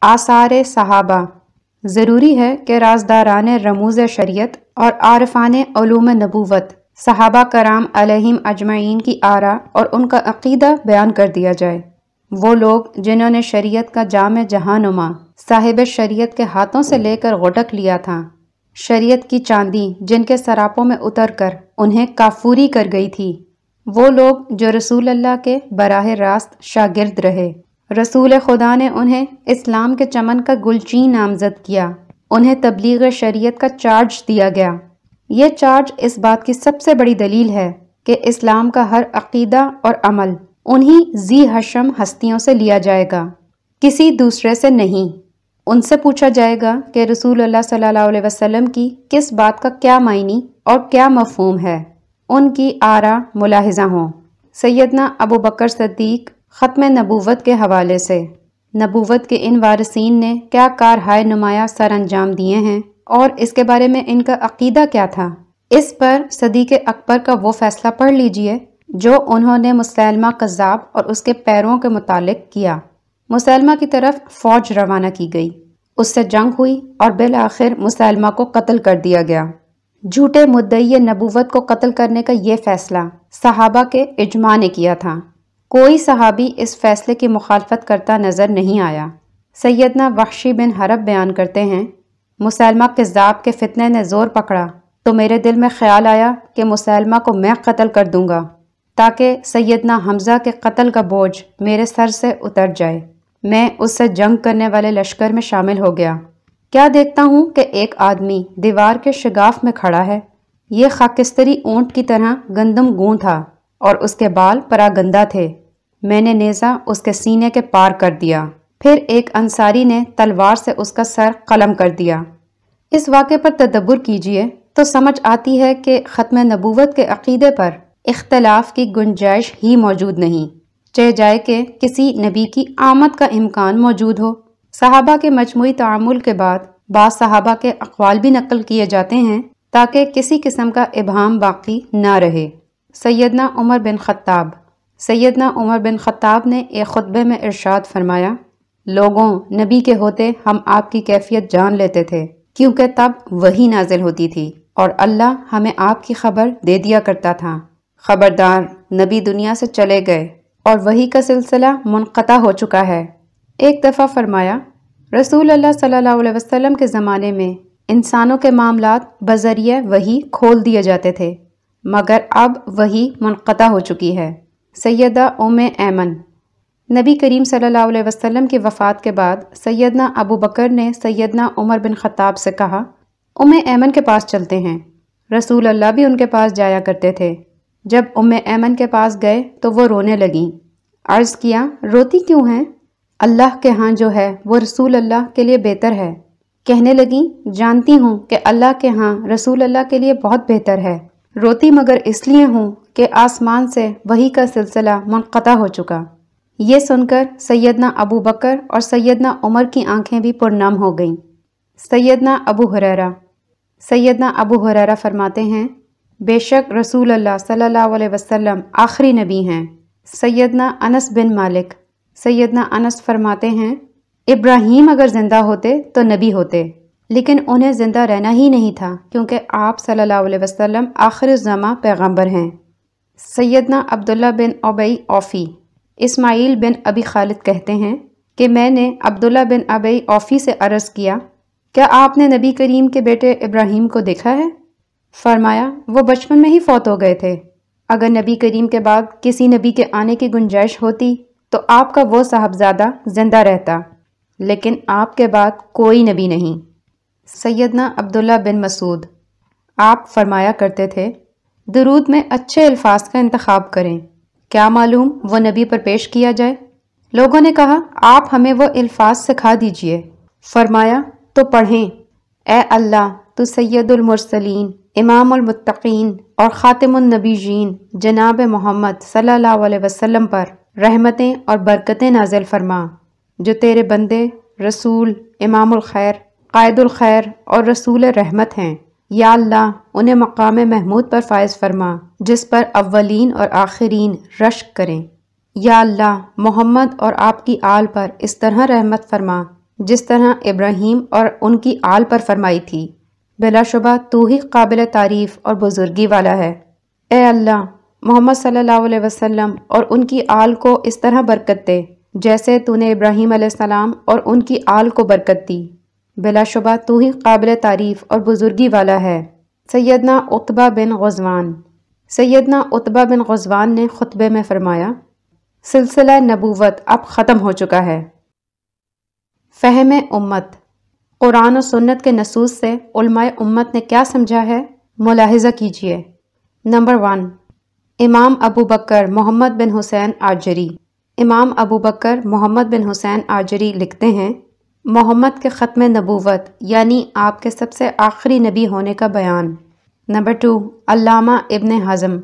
آثار صحابہ۔ ضروری ہے کہ رازداران رموز شریعت اور عارفان علوم نبوت، صحابہ کرام علیہم اجمعین کی آرا اور ان کا عقیدہ بیان کر دیا جائے۔ وہ لوگ جنہوں نے شریعت کا جامع جہاں نما صاحب شریعت کے ہاتھوں سے لے کر غٹک لیا تھا۔ شریعت کی چاندی جن کے سراپوں میں اتر کر انہیں کافوری کر گئی تھی۔ وہ لوگ جو رسول اللہ کے براہ راست شاگرد رہے۔ رسول خدا نے انہیں اسلام کے چمن کا گلچین نامزد کیا۔ انہیں تبلیغ شریعت کا چارج دیا گیا۔ یہ چارج اس بات کی سب سے بڑی دلیل ہے کہ اسلام کا ہر عقیدہ اور عمل انہی زی حشم ہستیوں سے لیا جائے گا۔ کسی دوسرے سے نہیں۔ ان سے پوچھا جائے گا کہ رسول اللہ صلی اللہ علیہ وسلم کی کس بات کا کیا معنی اور کیا مفہوم ہے۔ ان کی آرا ملاحظہ ہوں۔ سیدنا ابو بکر صدیق ختم نبوت کے حوالے سے۔ نبوت کے ان وارثین نے کیا کار ہائے نمایاں سر انجام دیے ہیں؟ اور اس کے بارے میں ان کا عقیدہ کیا تھا؟ اس پر صدیق اکبر کا وہ فیصلہ پڑھ لیجیے، جو انہوں نے مسلمہ قذاب اور اس کے پیروں کے متعلق کیا۔ مسلمہ کی طرف فوج روانہ کی گئی۔ اس سے جنگ ہوئی اور بالآخر مسلمہ کو قتل کر دیا گیا۔ جھوٹے مدعی نبوت کو قتل کرنے کا یہ فیصلہ صحابہ کے اجماع نے کیا تھا۔ کوئی صحابی اس فیصلے کی مخالفت کرتا نظر نہیں آیا۔ سیدنا وحشی بن حرب بیان کرتے ہیں، مسلمہ کذاب کے فتنے نے زور پکڑا۔ تو میرے دل میں خیال آیا کہ مسلمہ کو میں قتل کر دوں گا، تاکہ سیدنا حمزہ کے قتل کا بوجھ میرے سر سے اتر جائے۔ میں اس سے جنگ کرنے والے لشکر میں شامل ہو گیا۔ کیا دیکھتا ہوں کہ ایک آدمی دیوار کے شگاف میں کھڑا ہے؟ یہ خاکستری اونٹ کی طرح گندم گون تھا۔ اور اس کے بال پراگندہ تھے۔ میں نے نیزا اس کے سینے کے پار کر دیا۔ پھر ایک انصاری نے تلوار سے اس کا سر قلم کر دیا۔ اس واقعے پر تدبر کیجیے تو سمجھ آتی ہے کہ ختم نبوت کے عقیدے پر اختلاف کی گنجائش ہی موجود نہیں۔ چہ جائے کہ کسی نبی کی آمد کا امکان موجود ہو۔ صحابہ کے مجموعی تعامل کے بعد بعض صحابہ کے اقوال بھی نقل کیے جاتے ہیں تاکہ کسی قسم کا ابہام باقی نہ رہے۔ سیدنا عمر بن خطاب۔ سیدنا عمر بن خطاب نے ایک خطبے میں ارشاد فرمایا، لوگوں، نبی کے ہوتے ہم آپ کی کیفیت جان لیتے تھے، کیونکہ تب وہی نازل ہوتی تھی اور اللہ ہمیں آپ کی خبر دے دیا کرتا تھا۔ خبردار، نبی دنیا سے چلے گئے اور وہی کا سلسلہ منقطع ہو چکا ہے۔ ایک دفعہ فرمایا، رسول اللہ صلی اللہ علیہ وسلم کے زمانے میں انسانوں کے معاملات بذریعہ وہی کھول دیے جاتے تھے۔ مگر اب وہی منقطع ہو چکی ہے۔ سیدہ ام ایمن۔ نبی کریم صلی اللہ علیہ وسلم کی وفات کے بعد سیدنا ابو بکر نے سیدنا عمر بن خطاب سے کہا، ام ایمن کے پاس چلتے ہیں۔ رسول اللہ بھی ان کے پاس جایا کرتے تھے۔ جب ام ایمن کے پاس گئے تو وہ رونے لگیں۔ عرض کیا، روتی کیوں ہیں؟ اللہ کے ہاں جو ہے وہ رسول اللہ کے لیے بہتر ہے۔ کہنے لگیں، جانتی ہوں کہ اللہ کے ہاں رسول اللہ کے لیے بہت بہتر ہے۔ روتی مگر اس لیے ہوں کہ آسمان سے وہی کا سلسلہ منقطع ہو چکا۔ یہ سن کر سیدنا ابو بکر اور سیدنا عمر کی آنکھیں بھی پرنم ہو گئیں۔ سیدنا ابو حریرہ سیدنا ابو حریرہ فرماتے ہیں، بے شک رسول اللہ صلی اللہ علیہ وسلم آخری نبی ہیں۔ سیدنا انس بن مالک۔ سیدنا انس فرماتے ہیں، ابراہیم اگر زندہ ہوتے تو نبی ہوتے۔ لیکن انہیں زندہ رہنا ہی نہیں تھا کیونکہ آپ صلی اللہ علیہ وسلم آخر الزماں پیغمبر ہیں۔ سیدنا عبداللہ بن عبی اوفی، اسماعیل بن ابی خالد کہتے ہیں کہ میں نے عبداللہ بن ابی اوفی سے عرض کیا کیا آپ نے نبی کریم کے بیٹے ابراہیم کو دیکھا ہے؟ فرمایا، وہ بچپن میں ہی فوت ہو گئے تھے۔ اگر نبی کریم کے بعد کسی نبی کے آنے کی گنجائش ہوتی تو آپ کا وہ صاحبزادہ زندہ رہتا، لیکن آپ کے بعد کوئی نبی نہیں۔ سیدنا عبداللہ بن مسعود۔ آپ فرمایا کرتے تھے، درود میں اچھے الفاظ کا انتخاب کریں۔ کیا معلوم وہ نبی پر پیش کیا جائے؟ لوگوں نے کہا، آپ ہمیں وہ الفاظ سکھا دیجیے۔ فرمایا، تو پڑھیں۔ اے اللہ، تو سید المرسلین، امام المتقین اور خاتم النبی جین جناب محمد صلی اللہ علیہ وسلم پر رحمتیں اور برکتیں نازل فرما۔ جو تیرے بندے، رسول، امام الخیر قائد الخیر اور رسول رحمت ہیں۔ یا اللہ، انہیں مقام محمود پر فائز فرما، جس پر اولین اور آخرین رشک کریں۔ یا اللہ، محمد اور آپ کی آل پر اس طرح رحمت فرما، جس طرح ابراہیم اور ان کی آل پر فرمائی تھی۔ بلا شبہ، تو ہی قابل تعریف اور بزرگی والا ہے۔ اے اللہ، محمد صلی اللہ علیہ وسلم اور ان کی آل کو اس طرح برکت دے، جیسے تو نے ابراہیم علیہ السلام اور ان کی آل کو برکت دی۔ بلا شبہ تو ہی قابل تعریف اور بزرگی والا ہے۔ سیدنا اتبا بن غزوان۔ سیدنا اتبا بن غزوان نے خطبے میں فرمایا، سلسلہ نبوت اب ختم ہو چکا ہے۔ فہم امت۔ قرآن و سنت کے نصوص سے علماء امت نے کیا سمجھا ہے؟ ملاحظہ کیجیے نمبر ون۔ امام ابو بکر محمد بن حسین آجری۔ امام ابو بکر محمد بن حسین آجری لکھتے ہیں محمد کے ختم نبوت یعنی آپ کے سب سے آخری نبی ہونے کا بیان۔ نمبر ٹو علامہ ابن حزم۔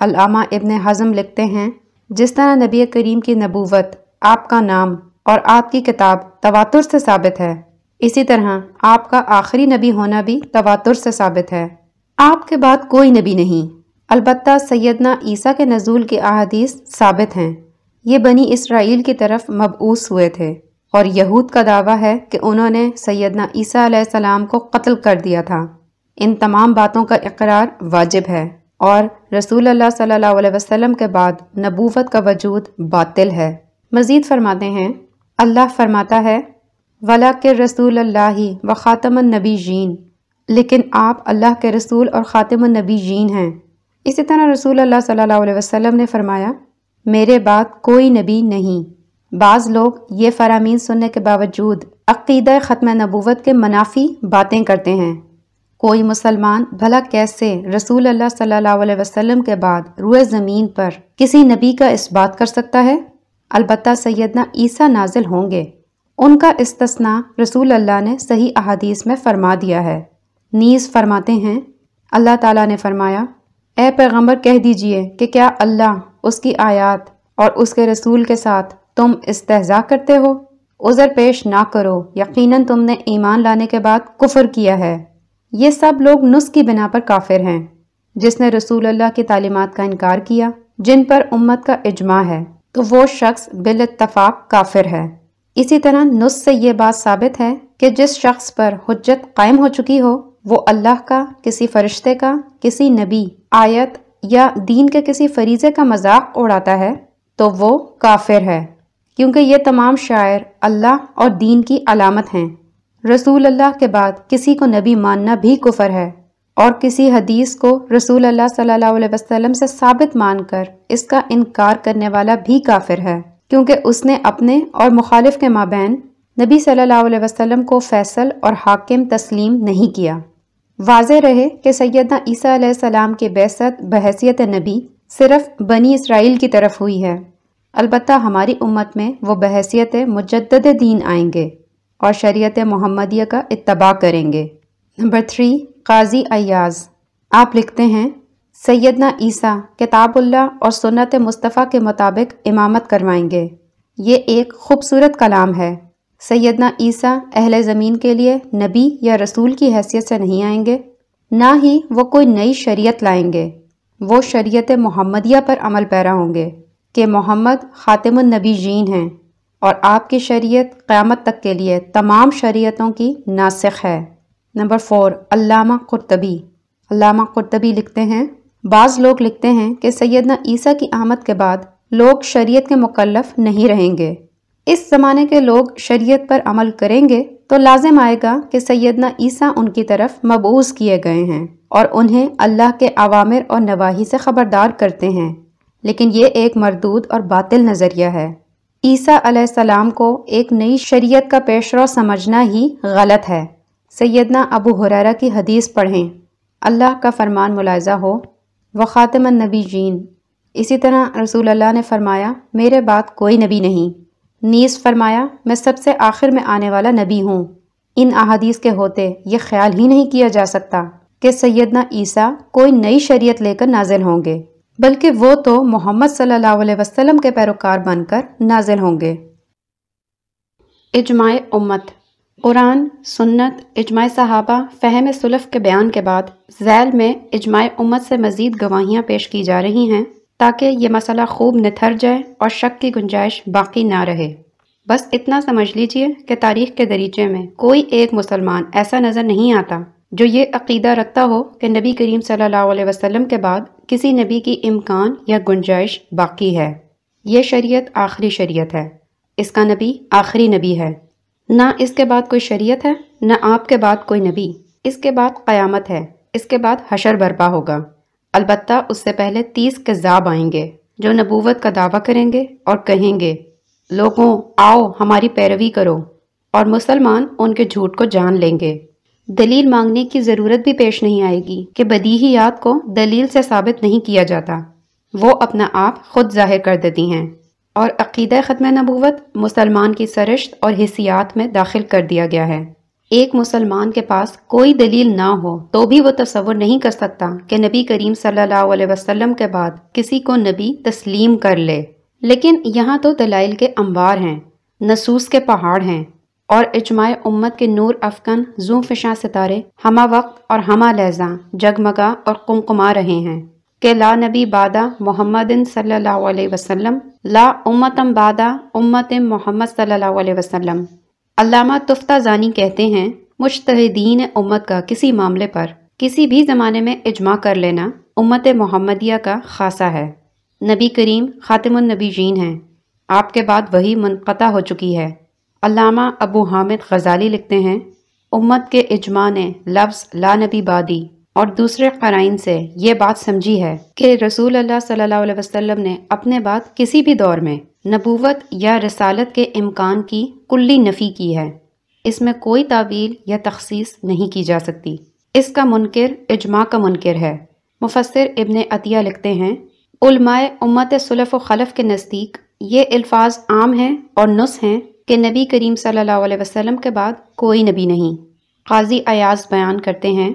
علامہ ابن حزم لکھتے ہیں، جس طرح نبی کریم کی نبوت، آپ کا نام اور آپ کی کتاب تواتر سے ثابت ہے، اسی طرح آپ کا آخری نبی ہونا بھی تواتر سے ثابت ہے۔ آپ کے بعد کوئی نبی نہیں۔ البتہ سیدنا عیسیٰ کے نزول کی احادیث ثابت ہیں۔ یہ بنی اسرائیل کی طرف مبعوث ہوئے تھے۔ اور یہود کا دعویٰ ہے کہ انہوں نے سیدنا عیسیٰ علیہ السلام کو قتل کر دیا تھا۔ ان تمام باتوں کا اقرار واجب ہے اور رسول اللہ صلی اللہ علیہ وسلم کے بعد نبوت کا وجود باطل ہے۔ مزید فرماتے ہیں، اللہ فرماتا ہے ولا کے رسول اللہ و خاتم النبی جین لیکن آپ اللہ کے رسول اور خاتم النبی جین ہیں۔ اسی طرح رسول اللہ صلی اللہ علیہ وسلم نے فرمایا، میرے بعد کوئی نبی نہیں۔ بعض لوگ یہ فرامین سننے کے باوجود عقیدہ ختم نبوت کے منافی باتیں کرتے ہیں۔ کوئی مسلمان بھلا کیسے رسول اللہ صلی اللہ علیہ وسلم کے بعد روئے زمین پر کسی نبی کا اس بات کر سکتا ہے؟ البتہ سیدنا عیسیٰ نازل ہوں گے۔ ان کا استثناء رسول اللہ نے صحیح احادیث میں فرما دیا ہے۔ نیز فرماتے ہیں، اللہ تعالیٰ نے فرمایا، اے پیغمبر کہہ دیجیے کہ کیا اللہ اس کی آیات اور اس کے رسول کے ساتھ تم استحضاء کرتے ہو، عذر پیش نہ کرو۔ یقیناً تم نے ایمان لانے کے بعد کفر کیا ہے۔ یہ سب لوگ نس کی بنا پر کافر ہیں۔ جس نے رسول اللہ کی تعلیمات کا انکار کیا، جن پر امت کا اجماع ہے، تو وہ شخص بال اتفاق کافر ہے۔ اسی طرح نس سے یہ بات ثابت ہے کہ جس شخص پر حجت قائم ہو چکی ہو، وہ اللہ کا، کسی فرشتے کا، کسی نبی، آیت یا دین کے کسی فریضے کا مذاق اڑاتا ہے، تو وہ کافر ہے۔ کیونکہ یہ تمام شاعر اللہ اور دین کی علامت ہیں۔ رسول اللہ کے بعد کسی کو نبی ماننا بھی کفر ہے اور کسی حدیث کو رسول اللہ صلی اللہ علیہ وسلم سے ثابت مان کر اس کا انکار کرنے والا بھی کافر ہے۔ کیونکہ اس نے اپنے اور مخالف کے مابین نبی صلی اللہ علیہ وسلم کو فیصل اور حاکم تسلیم نہیں کیا۔ واضح رہے کہ سیدنا عیسیٰ علیہ السلام کی بیست بحیثیت نبی صرف بنی اسرائیل کی طرف ہوئی ہے۔ البتہ ہماری امت میں وہ بحیثیت مجدد دین آئیں گے اور شریعت محمدیہ کا اتباع کریں گے۔ نمبر تھری، قاضی ایاز۔ آپ لکھتے ہیں، سیدنا عیسیٰ کتاب اللہ اور سنت مصطفیٰ کے مطابق امامت کروائیں گے۔ یہ ایک خوبصورت کلام ہے۔ سیدنا عیسیٰ اہل زمین کے لیے نبی یا رسول کی حیثیت سے نہیں آئیں گے، نہ ہی وہ کوئی نئی شریعت لائیں گے۔ وہ شریعت محمدیہ پر عمل پیرا ہوں گے۔ کہ محمد خاتم النبی جین ہیں اور آپ کی شریعت قیامت تک کے لیے تمام شریعتوں کی ناسخ ہے۔ نمبر فور، علامہ قرطبی۔ علامہ قرطبی لکھتے ہیں، بعض لوگ لکھتے ہیں کہ سیدنا عیسیٰ کی آمد کے بعد لوگ شریعت کے مکلف نہیں رہیں گے۔ اس زمانے کے لوگ شریعت پر عمل کریں گے تو لازم آئے گا کہ سیدنا عیسیٰ ان کی طرف مبعوث کیے گئے ہیں اور انہیں اللہ کے عوامر اور نواحی سے خبردار کرتے ہیں۔ لیکن یہ ایک مردود اور باطل نظریہ ہے۔ عیسیٰ علیہ السلام کو ایک نئی شریعت کا پیشرو سمجھنا ہی غلط ہے۔ سیدنا ابو حریرہ کی حدیث پڑھیں۔ اللہ کا فرمان ملاحظہ ہو۔ و خاتم النبی جین اسی طرح رسول اللہ نے فرمایا، میرے بعد کوئی نبی نہیں نیز فرمایا، میں سب سے آخر میں آنے والا نبی ہوں۔ ان احادیث کے ہوتے یہ خیال ہی نہیں کیا جا سکتا کہ سیدنا عیسیٰ کوئی نئی شریعت لے کر نازل ہوں گے۔ بلکہ وہ تو محمد صلی اللہ علیہ وسلم کے پیروکار بن کر نازل ہوں گے۔ اجماع امت۔ قرآن، سنت، اجماع صحابہ، فہم صلف کے بیان کے بعد ذیل میں اجماع امت سے مزید گواہیاں پیش کی جا رہی ہیں تاکہ یہ مسئلہ خوب نتھر جائے اور شک کی گنجائش باقی نہ رہے۔ بس اتنا سمجھ لیجیے کہ تاریخ کے دریچے میں کوئی ایک مسلمان ایسا نظر نہیں آتا۔ جو یہ عقیدہ رکھتا ہو کہ نبی کریم صلی اللہ علیہ وسلم کے بعد کسی نبی کی امکان یا گنجائش باقی ہے۔ یہ شریعت آخری شریعت ہے۔ اس کا نبی آخری نبی ہے۔ نہ اس کے بعد کوئی شریعت ہے، نہ آپ کے بعد کوئی نبی۔ اس کے بعد قیامت ہے۔ اس کے بعد حشر برپا ہوگا۔ البتہ اس سے پہلے تیس کذاب آئیں گے، جو نبوت کا دعویٰ کریں گے اور کہیں گے، لوگوں، آؤ ہماری پیروی کرو اور مسلمان ان کے جھوٹ کو جان لیں گے۔ دلیل مانگنے کی ضرورت بھی پیش نہیں آئے گی کہ بدیہیات کو دلیل سے ثابت نہیں کیا جاتا۔ وہ اپنا آپ خود ظاہر کر دیتی ہیں اور عقیدہ ختم نبوت مسلمان کی سرشت اور حصیات میں داخل کر دیا گیا ہے۔ ایک مسلمان کے پاس کوئی دلیل نہ ہو تو بھی وہ تصور نہیں کر سکتا کہ نبی کریم صلی اللہ علیہ وسلم کے بعد کسی کو نبی تسلیم کر لے۔ لیکن یہاں تو دلائل کے انبار ہیں، نصوص کے پہاڑ ہیں۔ اور اجماع امت کے نور افکن زوں فشاں ستارے ہمہ وقت اور ہمہ لہزاں جگمگا اور کمکما رہے ہیں۔ کہ لا نبی بادہ محمد صلی اللہ علیہ وسلم، لا امتم بادہ امت محمد صلی اللہ علیہ وسلم۔ علامہ تفتہ زانی کہتے ہیں مشتحدین امت کا کسی معاملے پر کسی بھی زمانے میں اجماع کر لینا امت محمدیہ کا خاصہ ہے۔ نبی کریم خاتم النبی جین ہیں۔ آپ کے بعد وہی منقطع ہو چکی ہے۔ علامہ ابو حامد غزالی لکھتے ہیں، امت کے اجماع نے لفظ لا نبی بادی اور دوسرے قرائن سے یہ بات سمجھی ہے کہ رسول اللہ صلی اللہ علیہ وسلم نے اپنے بعد کسی بھی دور میں نبوت یا رسالت کے امکان کی کلی نفی کی ہے۔ اس میں کوئی تعویل یا تخصیص نہیں کی جا سکتی۔ اس کا منکر، اجماع کا منکر ہے۔ مفسر ابن عطیہ لکھتے ہیں، علماء امت صلف و خلف کے نزدیک یہ الفاظ عام ہیں اور نس ہیں۔ کہ نبی کریم صلی اللہ علیہ وسلم کے بعد کوئی نبی نہیں۔ قاضی ایاز بیان کرتے ہیں،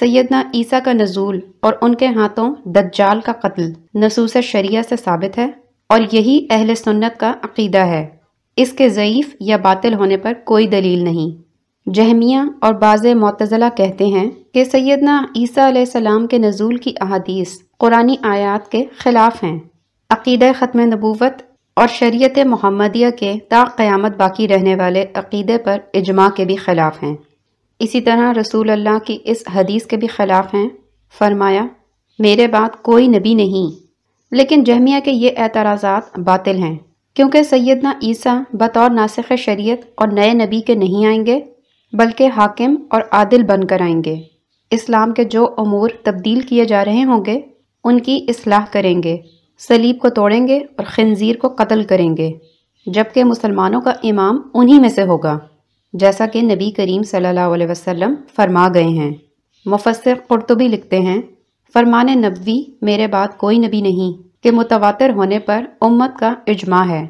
سیدنا عیسیٰ کا نزول اور ان کے ہاتھوں دجال کا قتل نصوص شریعہ سے ثابت ہے اور یہی اہل سنت کا عقیدہ ہے۔ اس کے ضعیف یا باطل ہونے پر کوئی دلیل نہیں۔ جہمیہ اور بعض معتزلہ کہتے ہیں کہ سیدنا عیسیٰ علیہ السلام کے نزول کی احادیث قرآن آیات کے خلاف ہیں۔ عقیدہ ختم نبوت اور شریعت محمدیہ کے تا قیامت باقی رہنے والے عقیدے پر اجماع کے بھی خلاف ہیں۔ اسی طرح رسول اللہ کی اس حدیث کے بھی خلاف ہیں۔ فرمایا، میرے بعد کوئی نبی نہیں۔ لیکن جہمیہ کے یہ اعتراضات باطل ہیں۔ کیونکہ سیدنا عیسیٰ بطور ناسخ شریعت اور نئے نبی کے نہیں آئیں گے، بلکہ حاکم اور عادل بن کر آئیں گے۔ اسلام کے جو امور تبدیل کیے جا رہے ہوں گے، ان کی اصلاح کریں گے۔ سلیب کو توڑیں گے اور خنزیر کو قتل کریں گے، جبکہ مسلمانوں کا امام انہی میں سے ہوگا، جیسا کہ نبی کریم صلی اللہ علیہ وسلم فرما گئے ہیں۔ مفسر قرطبی لکھتے ہیں، فرمان نبوی میرے بعد کوئی نبی نہیں کہ متواتر ہونے پر امت کا اجماع ہے۔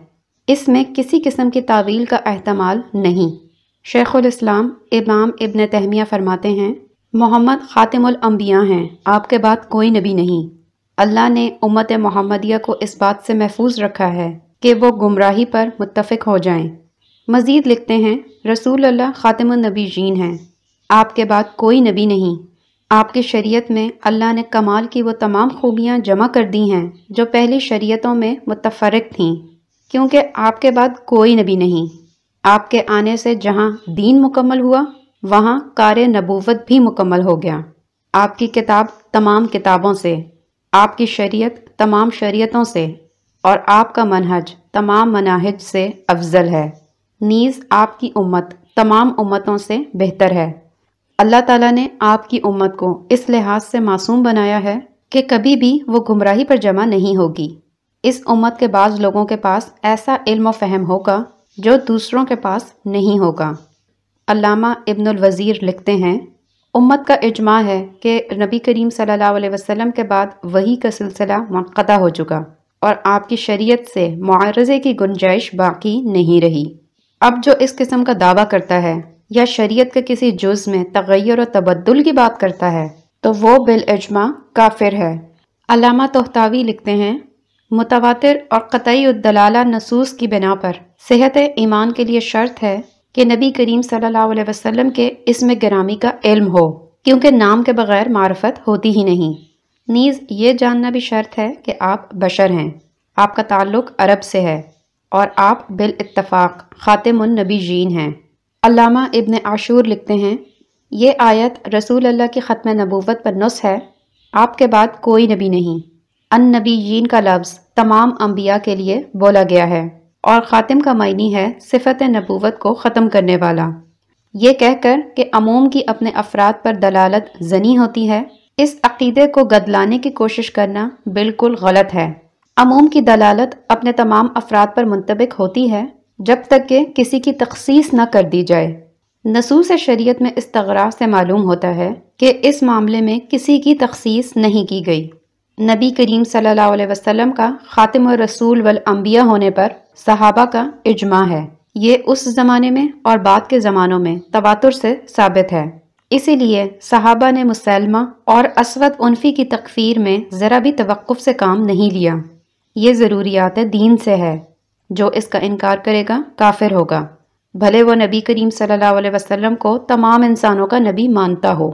اس میں کسی قسم کی تعویل کا احتمال نہیں۔ شیخ الاسلام امام ابن تہمیہ فرماتے ہیں، محمد خاتم الانبیاء ہیں، آپ کے بعد کوئی نبی نہیں۔ اللہ نے امت محمدیہ کو اس بات سے محفوظ رکھا ہے کہ وہ گمراہی پر متفق ہو جائیں۔ مزید لکھتے ہیں، رسول اللہ خاتم النبی جین ہیں۔ آپ کے بعد کوئی نبی نہیں۔ آپ کی شریعت میں اللہ نے کمال کی وہ تمام خوبیاں جمع کر دی ہیں جو پہلی شریعتوں میں متفرق تھیں۔ کیونکہ آپ کے بعد کوئی نبی نہیں۔ آپ کے آنے سے جہاں دین مکمل ہوا، وہاں کار نبوت بھی مکمل ہو گیا۔ آپ کی کتاب تمام کتابوں سے۔ آپ کی شریعت تمام شریعتوں سے اور آپ کا منہج تمام مناہج سے افضل ہے۔ نیز آپ کی امت تمام امتوں سے بہتر ہے۔ اللہ تعالیٰ نے آپ کی امت کو اس لحاظ سے معصوم بنایا ہے کہ کبھی بھی وہ گمراہی پر جمع نہیں ہوگی۔ اس امت کے بعض لوگوں کے پاس ایسا علم و فہم ہوگا جو دوسروں کے پاس نہیں ہوگا۔ علامہ ابن الوزیر لکھتے ہیں امت کا اجماع ہے کہ نبی کریم صلی اللہ علیہ وسلم کے بعد وہی کا سلسلہ منقطع ہو چکا اور آپ کی شریعت سے معارضے کی گنجائش باقی نہیں رہی۔ اب جو اس قسم کا دعویٰ کرتا ہے یا شریعت کے کسی جز میں تغیر و تبدل کی بات کرتا ہے تو وہ بالاجماع کافر ہے۔ علامہ تحتاوی لکھتے ہیں، متواتر اور قطعی الدلالہ نصوص کی بنا پر صحت ایمان کے لیے شرط ہے کہ نبی کریم صلی اللہ علیہ وسلم کے اسم گرامی کا علم ہو، کیونکہ نام کے بغیر معرفت ہوتی ہی نہیں۔ نیز یہ جاننا بھی شرط ہے کہ آپ بشر ہیں۔ آپ کا تعلق عرب سے ہے اور آپ بالاتفاق خاتم النبی جین ہیں۔ علامہ ابن عاشور لکھتے ہیں، یہ آیت رسول اللہ کی ختم نبوت پر نص ہے، آپ کے بعد کوئی نبی نہیں۔ ان نبی جین کا لفظ تمام انبیاء کے لیے بولا گیا ہے۔ اور خاتم کا معنی ہے صفت نبوت کو ختم کرنے والا۔ یہ کہہ کر کہ عموم کی اپنے افراد پر دلالت زنی ہوتی ہے، اس عقیدے کو گدلانے کی کوشش کرنا بالکل غلط ہے۔ عموم کی دلالت اپنے تمام افراد پر منطبق ہوتی ہے، جب تک کہ کسی کی تخصیص نہ کر دی جائے۔ نصوص شریعت میں استغراء سے معلوم ہوتا ہے کہ اس معاملے میں کسی کی تخصیص نہیں کی گئی۔ نبی کریم صلی اللہ علیہ وسلم کا خاتم الرسول والانبیاء ہونے پر صحابہ کا اجماع ہے۔ یہ اس زمانے میں اور بعد کے زمانوں میں تواتر سے ثابت ہے۔ اسی لیے صحابہ نے مسلمہ اور اسود عنفی کی تکفیر میں ذرا بھی توقف سے کام نہیں لیا۔ یہ ضروریات دین سے ہے۔ جو اس کا انکار کرے گا کافر ہوگا۔ بھلے وہ نبی کریم صلی اللہ علیہ وسلم کو تمام انسانوں کا نبی مانتا ہو۔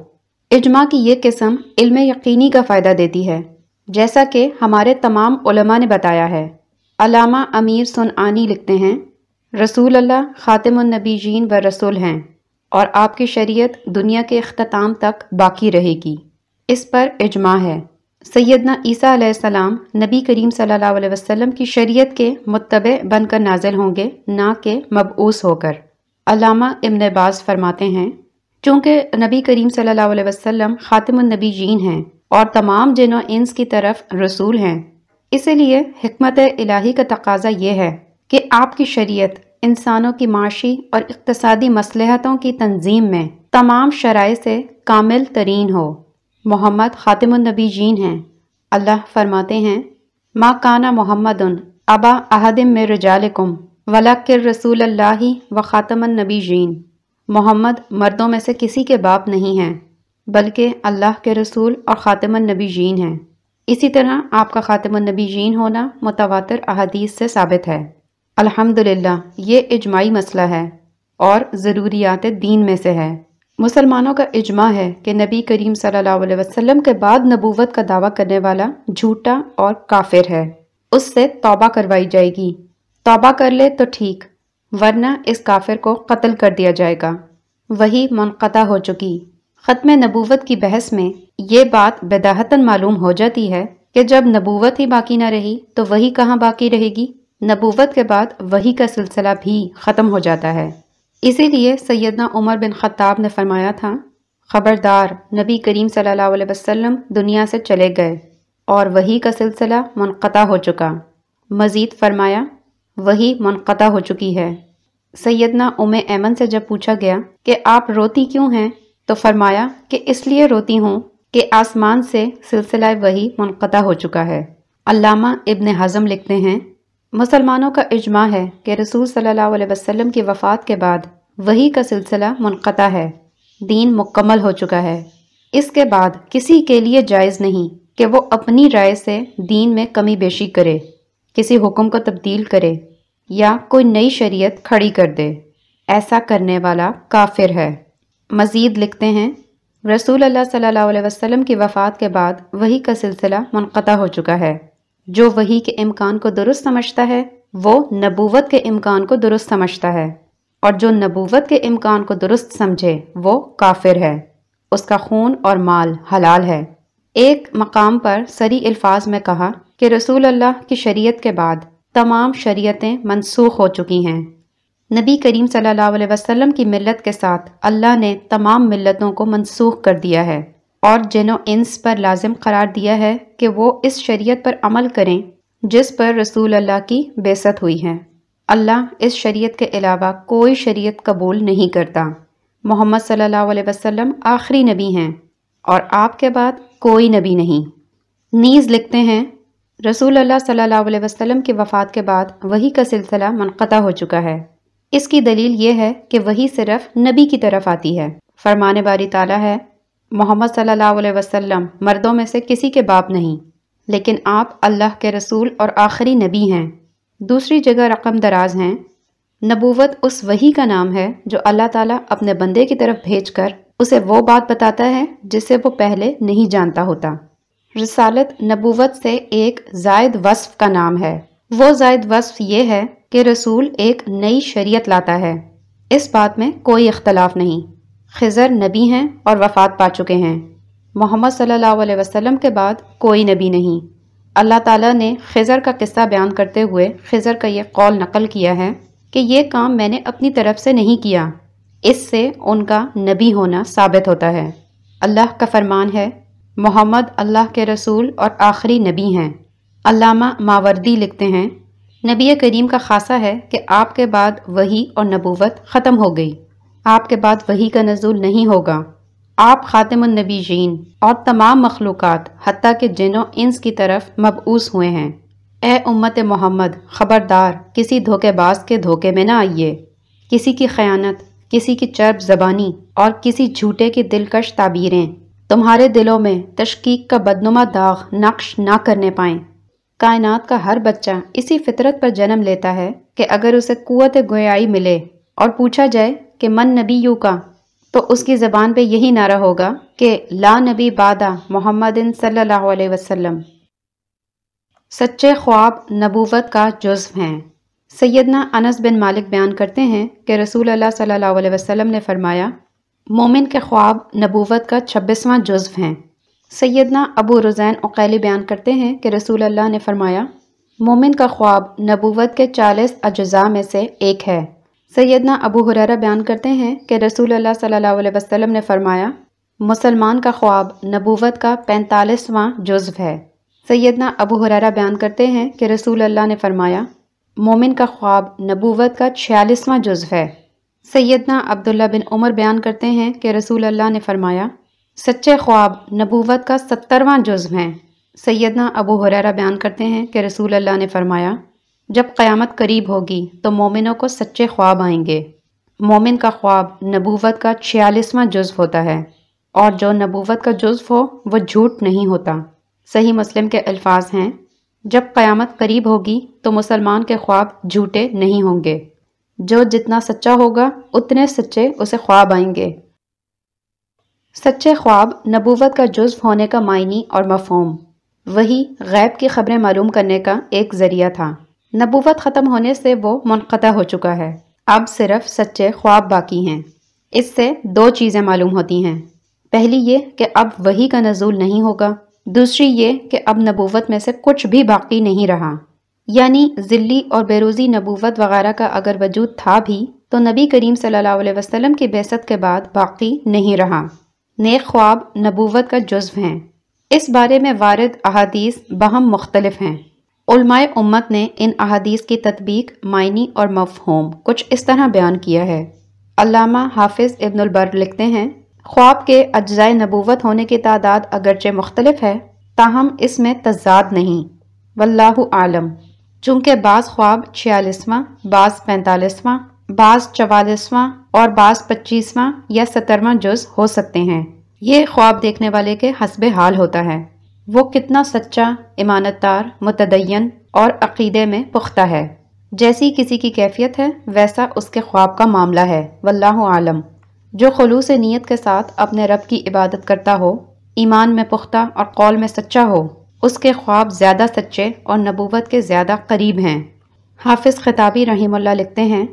اجماع کی یہ قسم علم یقینی کا فائدہ دیتی ہے۔ جیسا کہ ہمارے تمام علماء نے بتایا ہے۔ علامہ امیر سنعانی لکھتے ہیں، رسول اللہ خاتم النبی جین و رسول ہیں اور آپ کی شریعت دنیا کے اختتام تک باقی رہے گی۔ اس پر اجماع ہے۔ سیدنا عیسیٰ علیہ السلام نبی کریم صلی اللہ علیہ وسلم کی شریعت کے متبع بن کر نازل ہوں گے، نہ کہ مبعوث ہو کر۔ علامہ ابن باز فرماتے ہیں، چونکہ نبی کریم صلی اللہ علیہ وسلم خاتم النبی جین ہیں اور تمام جن و انس کی طرف رسول ہیں۔ اسی لیے حکمت الہی کا تقاضا یہ ہے کہ آپ کی شریعت انسانوں کی معاشی اور اقتصادی مصلحتوں کی تنظیم میں تمام شرائع سے کامل ترین ہو۔ محمد خاتم النبی جین ہیں۔ اللہ فرماتے ہیں، ما کانا محمد ابا احدم میں رجالکم ولاکر رسول اللہ و خاتم النبی جین محمد مردوں میں سے کسی کے باپ نہیں ہیں۔ بلکہ اللہ کے رسول اور خاتم النبی جین ہیں۔ اسی طرح آپ کا خاتم النبی جین ہونا متواتر احادیث سے ثابت ہے۔ الحمد یہ اجماعی مسئلہ ہے اور ضروریات دین میں سے ہے۔ مسلمانوں کا اجماع ہے کہ نبی کریم صلی اللہ علیہ وسلم کے بعد نبوت کا دعویٰ کرنے والا جھوٹا اور کافر ہے۔ اس سے توبہ کروائی جائے گی۔ توبہ کر لے تو ٹھیک، ورنہ اس کافر کو قتل کر دیا جائے گا۔ وہی منقطع ہو چکی۔ ختم نبوت کی بحث میں یہ بات بداحتاً معلوم ہو جاتی ہے کہ جب نبوت ہی باقی نہ رہی تو وہی کہاں باقی رہے گی؟ نبوت کے بعد وہی کا سلسلہ بھی ختم ہو جاتا ہے۔ اسی لیے سیدنا عمر بن خطاب نے فرمایا تھا، خبردار نبی کریم صلی اللہ علیہ وسلم دنیا سے چلے گئے اور وہی کا سلسلہ منقطع ہو چکا۔ مزید فرمایا، وہی منقطع ہو چکی ہے۔ سیدنا ام ایمن سے جب پوچھا گیا کہ آپ روتی کیوں ہیں؟ تو فرمایا کہ اس لیے روتی ہوں کہ آسمان سے سلسلہ وہی منقطع ہو چکا ہے۔ علامہ ابن حزم لکھتے ہیں، مسلمانوں کا اجماع ہے کہ رسول صلی اللہ علیہ وسلم کی وفات کے بعد وہی کا سلسلہ منقطع ہے، دین مکمل ہو چکا ہے۔ اس کے بعد کسی کے لیے جائز نہیں کہ وہ اپنی رائے سے دین میں کمی بیشی کرے، کسی حکم کو تبدیل کرے یا کوئی نئی شریعت کھڑی کر دے۔ ایسا کرنے والا کافر ہے۔ مزید لکھتے ہیں، رسول اللہ صلی اللہ علیہ وسلم کی وفات کے بعد وہی کا سلسلہ منقطع ہو چکا ہے۔ جو وہی کے امکان کو درست سمجھتا ہے، وہ نبوت کے امکان کو درست سمجھتا ہے۔ اور جو نبوت کے امکان کو درست سمجھے، وہ کافر ہے۔ اس کا خون اور مال حلال ہے۔ ایک مقام پر سری الفاظ میں کہا کہ رسول اللہ کی شریعت کے بعد تمام شریعتیں منسوخ ہو چکی ہیں۔ نبی کریم صلی اللہ علیہ وسلم کی ملت کے ساتھ اللہ نے تمام ملتوں کو منسوخ کر دیا ہے اور جن و انس پر لازم قرار دیا ہے کہ وہ اس شریعت پر عمل کریں جس پر رسول اللہ کی بیست ہوئی ہے۔ اللہ اس شریعت کے علاوہ کوئی شریعت قبول نہیں کرتا۔ محمد صلی اللہ علیہ وسلم آخری نبی ہیں اور آپ کے بعد کوئی نبی نہیں۔ نیز لکھتے ہیں، رسول اللہ صلی اللہ علیہ وسلم کی وفات کے بعد وہی کا سلسلہ منقطع ہو چکا ہے۔ اس کی دلیل یہ ہے کہ وہی صرف نبی کی طرف آتی ہے۔ فرمانے باری تعالیٰ ہے، محمد صلی اللہ علیہ وسلم مردوں میں سے کسی کے باپ نہیں، لیکن آپ اللہ کے رسول اور آخری نبی ہیں۔ دوسری جگہ رقم دراز ہیں۔ نبوت اس وہی کا نام ہے جو اللہ تعالیٰ اپنے بندے کی طرف بھیج کر اسے وہ بات بتاتا ہے جسے وہ پہلے نہیں جانتا ہوتا۔ رسالت نبوت سے ایک زائد وصف کا نام ہے۔ وہ زائد وصف یہ ہے کہ رسول ایک نئی شریعت لاتا ہے۔ اس بات میں کوئی اختلاف نہیں۔ خضر نبی ہیں اور وفات پا چکے ہیں۔ محمد صلی اللہ علیہ وسلم کے بعد کوئی نبی نہیں۔ اللہ تعالیٰ نے خضر کا قصہ بیان کرتے ہوئے خضر کا یہ قول نقل کیا ہے کہ یہ کام میں نے اپنی طرف سے نہیں کیا۔ اس سے ان کا نبی ہونا ثابت ہوتا ہے۔ اللہ کا فرمان ہے، محمد اللہ کے رسول اور آخری نبی ہیں۔ علامہ ماوردی لکھتے ہیں نبی کریم کا خاصہ ہے کہ آپ کے بعد وہی اور نبوت ختم ہو گئی۔ آپ کے بعد وہی کا نزول نہیں ہوگا۔ آپ خاتم النبی جین اور تمام مخلوقات، حتیٰ کہ جنوں انس کی طرف مبعوث ہوئے ہیں۔ اے امت محمد، خبردار، کسی دھوکے باز کے دھوکے میں نہ آئیے۔ کسی کی خیانت، کسی کی چرب زبانی اور کسی جھوٹے کی دلکش تعبیریں۔ تمہارے دلوں میں تشکیق کا بدنما داغ نقش نہ کرنے پائیں۔ کائنات کا ہر بچہ اسی فطرت پر جنم لیتا ہے کہ اگر اسے قوت گویائی ملے اور پوچھا جائے کہ من نبی یو کا، تو اس کی زبان پہ یہی نعرہ ہوگا کہ لا نبی بادہ محمد صلی اللہ علیہ وسلم۔ سچے خواب نبوت کا جزو ہیں۔ سیدنا انس بن مالک بیان کرتے ہیں کہ رسول اللہ صلی اللہ علیہ وسلم نے فرمایا، مومن کے خواب نبوت کا چھبیسواں جزو ہیں۔ سیدنا ابو رزین اقیلی بیان کرتے ہیں کہ رسول اللہ نے فرمایا، مومن کا خواب نبوت کے چالیس اجزاء میں سے ایک ہے۔ سیدنا ابو حریرہ بیان کرتے ہیں کہ رسول اللہ صلی اللہ علیہ وسلم نے فرمایا، مسلمان کا خواب نبوت کا پینتالیسواں جزو ہے۔ سیدنا ابو حریرہ بیان کرتے ہیں کہ رسول اللہ نے فرمایا، مومن کا خواب نبوت کا چھیالیسواں جزو ہے۔ سیدنا عبداللہ بن عمر بیان کرتے ہیں کہ رسول اللہ نے فرمایا سچے خواب نبوت کا سترواں جزو ہیں۔ سیدنا ابو حریرہ بیان کرتے ہیں کہ رسول اللہ نے فرمایا، جب قیامت قریب ہوگی تو مومنوں کو سچے خواب آئیں گے۔ مومن کا خواب نبوت کا چھیالیسواں جزو ہوتا ہے اور جو نبوت کا جزو ہو وہ جھوٹ نہیں ہوتا۔ صحیح مسلم کے الفاظ ہیں، جب قیامت قریب ہوگی تو مسلمان کے خواب جھوٹے نہیں ہوں گے۔ جو جتنا سچا ہوگا، اتنے سچے اسے خواب آئیں گے۔ سچے خواب نبوت کا جزو ہونے کا معنی اور مفہوم۔ وہی غیب کی خبریں معلوم کرنے کا ایک ذریعہ تھا۔ نبوت ختم ہونے سے وہ منقطع ہو چکا ہے۔ اب صرف سچے خواب باقی ہیں۔ اس سے دو چیزیں معلوم ہوتی ہیں۔ پہلی یہ کہ اب وہی کا نزول نہیں ہوگا۔ دوسری یہ کہ اب نبوت میں سے کچھ بھی باقی نہیں رہا۔ یعنی ذلی اور بیروزی نبوت وغیرہ کا اگر وجود تھا بھی، تو نبی کریم صلی اللہ علیہ وسلم کی بیست کے بعد باقی نہیں رہا۔ نیک خواب نبوت کا جزو ہیں۔ اس بارے میں وارد احادیث بہم مختلف ہیں۔ علماء امت نے ان احادیث کی تطبیق معنی اور مفہوم کچھ اس طرح بیان کیا ہے۔ علامہ حافظ ابن البر لکھتے ہیں، خواب کے اجزائے نبوت ہونے کی تعداد اگرچہ مختلف ہے، تاہم اس میں تضاد نہیں۔ واللہ عالم چونکہ بعض خواب چھیالیسواں، بعض پینتالیسواں بعض چوالیسواں اور بعض پچیسواں یا سترواں جز ہو سکتے ہیں۔ یہ خواب دیکھنے والے کے حسب حال ہوتا ہے۔ وہ کتنا سچا امانت دار متدین اور عقیدے میں پختہ ہے۔ جیسی کسی کی کیفیت ہے، ویسا اس کے خواب کا معاملہ ہے۔ واللہ عالم جو خلوص نیت کے ساتھ اپنے رب کی عبادت کرتا ہو، ایمان میں پختہ اور قول میں سچا ہو، اس کے خواب زیادہ سچے اور نبوت کے زیادہ قریب ہیں۔ حافظ خطابی رحیم اللہ لکھتے ہیں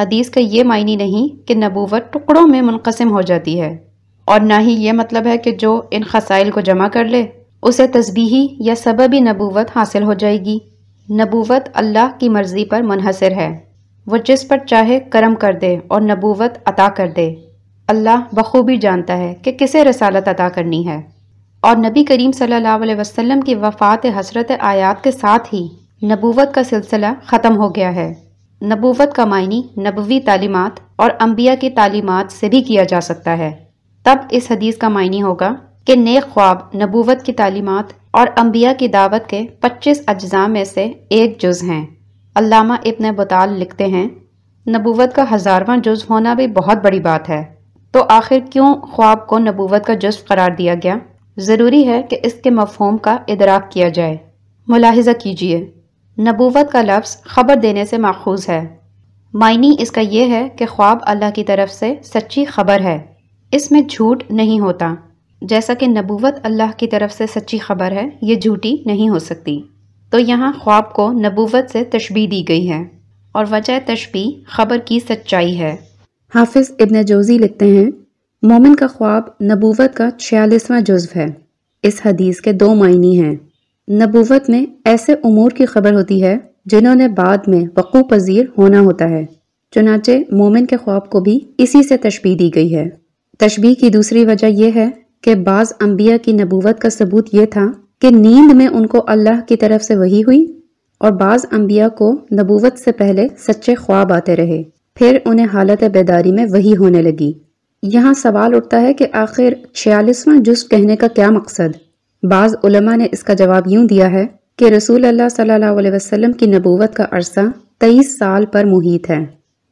حدیث کا یہ معنی نہیں کہ نبوت ٹکڑوں میں منقسم ہو جاتی ہے اور نہ ہی یہ مطلب ہے کہ جو ان خسائل کو جمع کر لے، اسے تسبیحی یا سببی نبوت حاصل ہو جائے گی۔ نبوت اللہ کی مرضی پر منحصر ہے۔ وہ جس پر چاہے کرم کر دے اور نبوت عطا کر دے۔ اللہ بخوبی جانتا ہے کہ کسے رسالت عطا کرنی ہے۔ اور نبی کریم صلی اللہ علیہ وسلم کی وفات حسرت آیات کے ساتھ ہی نبوت کا سلسلہ ختم ہو گیا ہے۔ نبوت کا معنی نبوی تعلیمات اور انبیاء کی تعلیمات سے بھی کیا جا سکتا ہے۔ تب اس حدیث کا معنی ہوگا کہ نیک خواب نبوت کی تعلیمات اور انبیاء کی دعوت کے پچیس اجزاء میں سے ایک جز ہیں۔ علامہ ابن بطال لکھتے ہیں، نبوت کا ہزارواں جز ہونا بھی بہت بڑی بات ہے۔ تو آخر کیوں خواب کو نبوت کا جز قرار دیا گیا؟ ضروری ہے کہ اس کے مفہوم کا ادراک کیا جائے۔ ملاحظہ کیجیے نبوت کا لفظ خبر دینے سے ماخوذ ہے۔ معنی اس کا یہ ہے کہ خواب اللہ کی طرف سے سچی خبر ہے۔ اس میں جھوٹ نہیں ہوتا۔ جیسا کہ نبوت اللہ کی طرف سے سچی خبر ہے، یہ جھوٹی نہیں ہو سکتی۔ تو یہاں خواب کو نبوت سے تشبیح دی گئی ہے۔ اور وجہ تشبی خبر کی سچائی ہے۔ حافظ ابن جوزی لکھتے ہیں، مومن کا خواب نبوت کا چھیالیسواں جزو ہے۔ اس حدیث کے دو معنی ہیں۔ نبوت میں ایسے امور کی خبر ہوتی ہے جنہوں نے بعد میں وقوع پذیر ہونا ہوتا ہے۔ چنانچہ مومن کے خواب کو بھی اسی سے تشبیح دی گئی ہے۔ تشبیح کی دوسری وجہ یہ ہے کہ بعض انبیاء کی نبوت کا ثبوت یہ تھا کہ نیند میں ان کو اللہ کی طرف سے وہی ہوئی اور بعض انبیاء کو نبوت سے پہلے سچے خواب آتے رہے۔ پھر انہیں حالت بیداری میں وہی ہونے لگی۔ یہاں سوال اٹھتا ہے کہ آخر چھیالیسواں جز کہنے کا کیا مقصد؟ بعض علماء نے اس کا جواب یوں دیا ہے کہ رسول اللہ صلی اللہ علیہ وسلم کی نبوت کا عرصہ تیئیس سال پر محیط ہے۔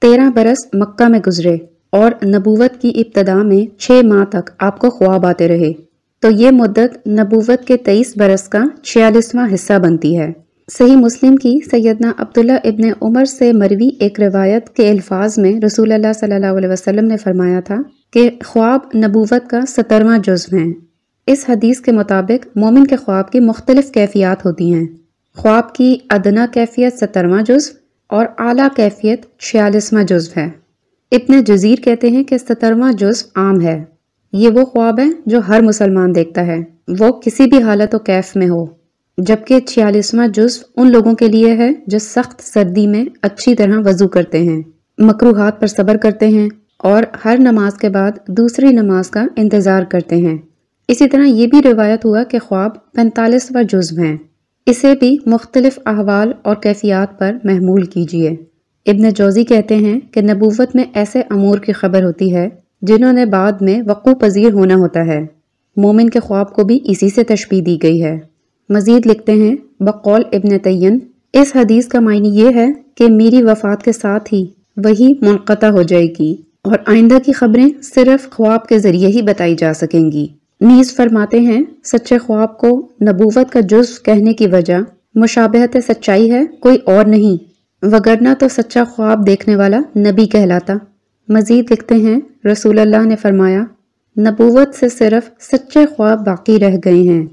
تیرہ برس مکہ میں گزرے اور نبوت کی ابتدا میں چھ ماہ تک آپ کو خواب آتے رہے۔ تو یہ مدت نبوت کے تیئیس برس کا چھیالیسواں حصہ بنتی ہے۔ صحیح مسلم کی سیدنا عبداللہ ابن عمر سے مروی ایک روایت کے الفاظ میں رسول اللہ صلی اللہ علیہ وسلم نے فرمایا تھا کہ خواب نبوت کا سترواں جزو ہیں اس حدیث کے مطابق مومن کے خواب کی مختلف کیفیات ہوتی ہیں۔ خواب کی ادنا کیفیت سترواں جزو اور اعلیٰ کیفیت چھیالیسواں جزو ہے۔ اتنے جزیر کہتے ہیں کہ سترواں جزو عام ہے۔ یہ وہ خواب ہے جو ہر مسلمان دیکھتا ہے۔ وہ کسی بھی حالت و کیف میں ہو۔ جبکہ چھیالیسواں جزو ان لوگوں کے لیے ہے جو سخت سردی میں اچھی طرح وضو کرتے ہیں مکروحات پر صبر کرتے ہیں اور ہر نماز کے بعد دوسری نماز کا انتظار کرتے ہیں۔ اسی طرح یہ بھی روایت ہوا کہ خواب پینتالیسواں جزو ہیں۔ اسے بھی مختلف احوال اور کیفیات پر محمول کیجیے ابن جوزی کہتے ہیں کہ نبوت میں ایسے امور کی خبر ہوتی ہے جنہوں نے بعد میں وقوع پذیر ہونا ہوتا ہے۔ مومن کے خواب کو بھی اسی سے تشبیح دی گئی ہے۔ مزید لکھتے ہیں بقول ابن تین۔ اس حدیث کا معنی یہ ہے کہ میری وفات کے ساتھ ہی وہی منقطع ہو جائے گی اور آئندہ کی خبریں صرف خواب کے ذریعے ہی بتائی جا سکیں گی۔ نیز فرماتے ہیں، سچے خواب کو نبوت کا جز کہنے کی وجہ مشابہت سچائی ہے، کوئی اور نہیں۔ وگرنہ تو سچا خواب دیکھنے والا نبی کہلاتا۔ مزید لکھتے ہیں، رسول اللہ نے فرمایا، نبوت سے صرف سچے خواب باقی رہ گئے ہیں۔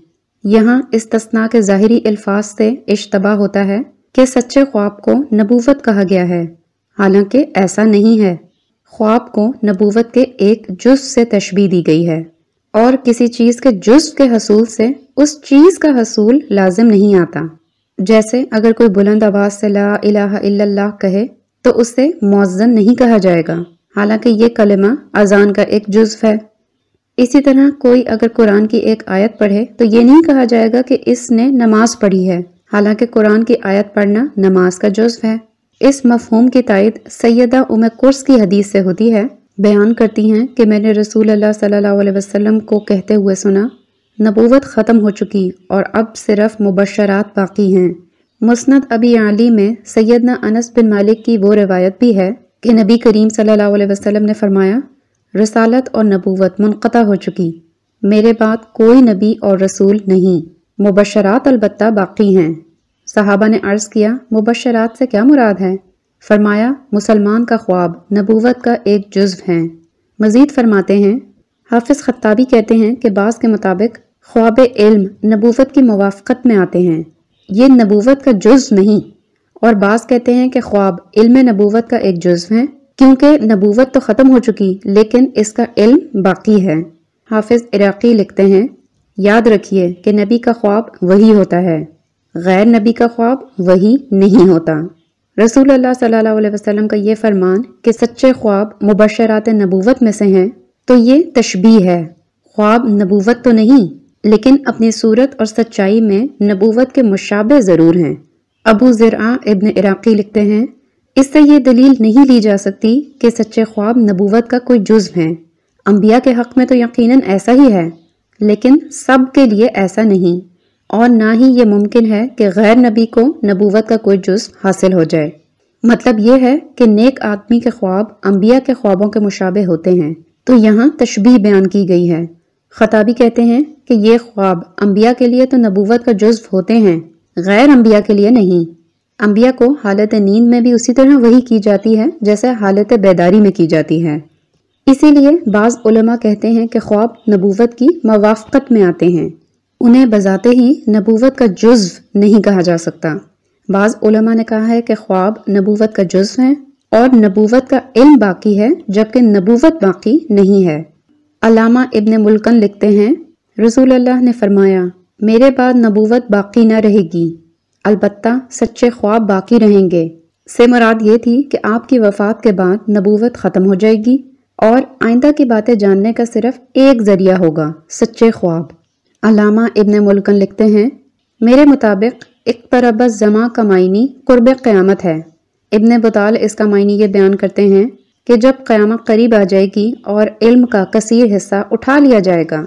یہاں استثناء کے ظاہری الفاظ سے اشتباہ ہوتا ہے کہ سچے خواب کو نبوت کہا گیا ہے۔ حالانکہ ایسا نہیں ہے۔ خواب کو نبوت کے ایک جز سے تشبیح دی گئی ہے۔ اور کسی چیز کے جزو کے حصول سے اس چیز کا حصول لازم نہیں آتا۔ جیسے اگر کوئی بلند آواز سے لا الہ الا اللہ کہے تو اسے موزن نہیں کہا جائے گا۔ حالانکہ یہ کلمہ اذان کا ایک جزو ہے۔ اسی طرح کوئی اگر قرآن کی ایک آیت پڑھے تو یہ نہیں کہا جائے گا کہ اس نے نماز پڑھی ہے۔ حالانکہ قرآن کی آیت پڑھنا نماز کا جزو ہے۔ اس مفہوم کی تائید سیدہ ام قرص کی حدیث سے ہوتی ہے۔ بیان کرتی ہیں کہ میں نے رسول اللہ صلی اللہ علیہ وسلم کو کہتے ہوئے سنا، نبوت ختم ہو چکی اور اب صرف مبشرات باقی ہیں۔ مسند ابی علی میں سیدنا انس بن مالک کی وہ روایت بھی ہے کہ نبی کریم صلی اللہ علیہ وسلم نے فرمایا، رسالت اور نبوت منقطع ہو چکی۔ میرے بعد کوئی نبی اور رسول نہیں۔ مبشرات البتہ باقی ہیں۔ صحابہ نے عرض کیا، مبشرات سے کیا مراد ہے؟ فرمایا، مسلمان کا خواب، نبوت کا ایک جزو ہے مزید فرماتے ہیں، حافظ خطابی کہتے ہیں کہ بعض کے مطابق خواب علم نبوت کی موافقت میں آتے ہیں۔ یہ نبوت کا جز نہیں۔ اور بعض کہتے ہیں کہ خواب علم نبوت کا ایک جزو ہے کیونکہ نبوت تو ختم ہو چکی، لیکن اس کا علم باقی ہے۔ حافظ عراقی لکھتے ہیں، یاد رکھیے کہ نبی کا خواب وہی ہوتا ہے۔ غیر نبی کا خواب وہی نہیں ہوتا۔ رسول اللہ صلی اللہ علیہ وسلم کا یہ فرمان کہ سچے خواب مبشرات نبوت میں سے ہیں، تو یہ تشبیح ہے۔ خواب نبوت تو نہیں، لیکن اپنی صورت اور سچائی میں نبوت کے مشابہ ضرور ہیں۔ ابو ذرا ابن عراقی لکھتے ہیں، اس سے یہ دلیل نہیں لی جا سکتی کہ سچے خواب نبوت کا کوئی جزو ہیں انبیاء کے حق میں تو یقیناً ایسا ہی ہے، لیکن سب کے لیے ایسا نہیں۔ اور نہ ہی یہ ممکن ہے کہ غیر نبی کو نبوت کا کوئی جز حاصل ہو جائے۔ مطلب یہ ہے کہ نیک آدمی کے خواب انبیاء کے خوابوں کے مشابہ ہوتے ہیں۔ تو یہاں تشبیح بیان کی گئی ہے۔ خطابی کہتے ہیں کہ یہ خواب انبیاء کے لیے تو نبوت کا جزو ہوتے ہیں، غیر انبیاء کے لیے نہیں۔ انبیاء کو حالت نیند میں بھی اسی طرح وہی کی جاتی ہے جیسے حالت بیداری میں کی جاتی ہے۔ اسی لیے بعض علماء کہتے ہیں کہ خواب نبوت کی موافقت میں آتے ہیں۔ انہیں بذاتے ہی نبوت کا جزو نہیں کہا جا سکتا۔ بعض علماء نے کہا ہے کہ خواب نبوت کا جزو ہیں اور نبوت کا علم باقی ہے، جبکہ نبوت باقی نہیں ہے۔ علامہ ابن ملکن لکھتے ہیں، رسول اللہ نے فرمایا، میرے بعد نبوت باقی نہ رہے گی۔ البتہ سچے خواب باقی رہیں گے۔ سے مراد یہ تھی کہ آپ کی وفات کے بعد نبوت ختم ہو جائے گی اور آئندہ کی باتیں جاننے کا صرف ایک ذریعہ ہوگا، سچے خواب۔ علامہ ابن ملکن لکھتے ہیں، میرے مطابق اقترب زماں کا معنی قرب قیامت ہے۔ ابن بطال اس کا معنی یہ بیان کرتے ہیں کہ جب قیامت قریب آ جائے گی اور علم کا کثیر حصہ اٹھا لیا جائے گا،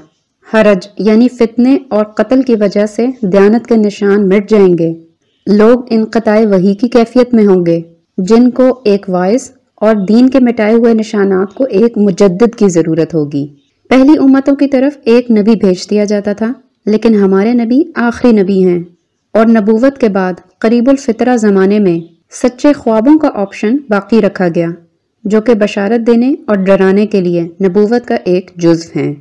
حرج یعنی فتنے اور قتل کی وجہ سے دیانت کے نشان مٹ جائیں گے۔ لوگ انقطاع وہی کی کیفیت میں ہوں گے۔ جن کو ایک وائس اور دین کے مٹائے ہوئے نشانات کو ایک مجدد کی ضرورت ہوگی۔ پہلی امتوں کی طرف ایک نبی بھیج دیا جاتا تھا، لیکن ہمارے نبی آخری نبی ہیں۔ اور نبوت کے بعد قریب الفطرہ زمانے میں سچے خوابوں کا آپشن باقی رکھا گیا، جو کہ بشارت دینے اور ڈرانے کے لیے نبوت کا ایک جزو ہیں